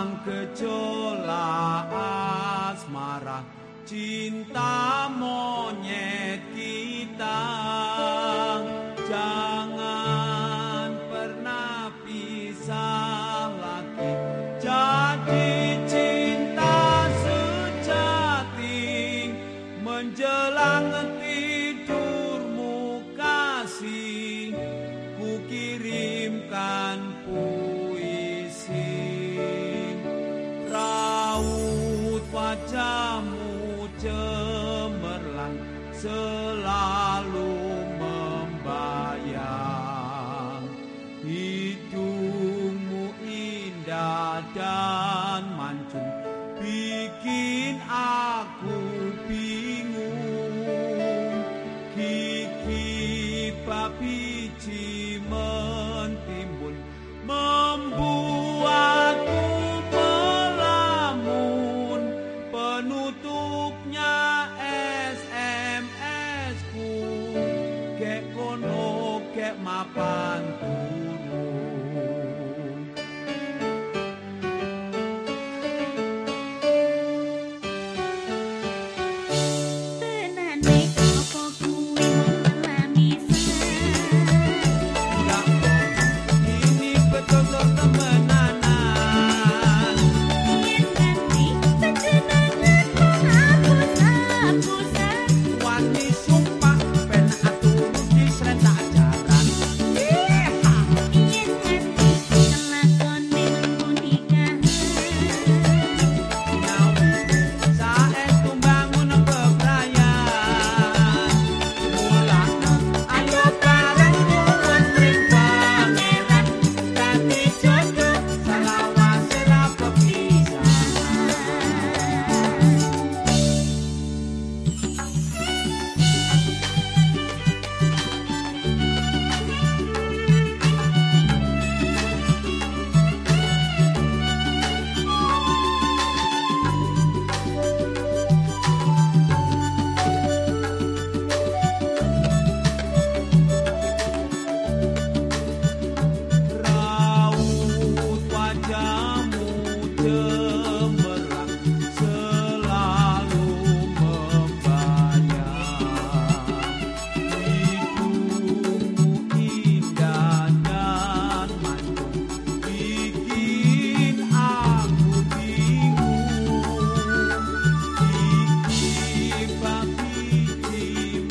sang asmara cinta monyet kita. Wajahmu cemerlang selalu membayang. Hidungmu indah dan mancung bikin aku Kek mapan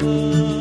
love.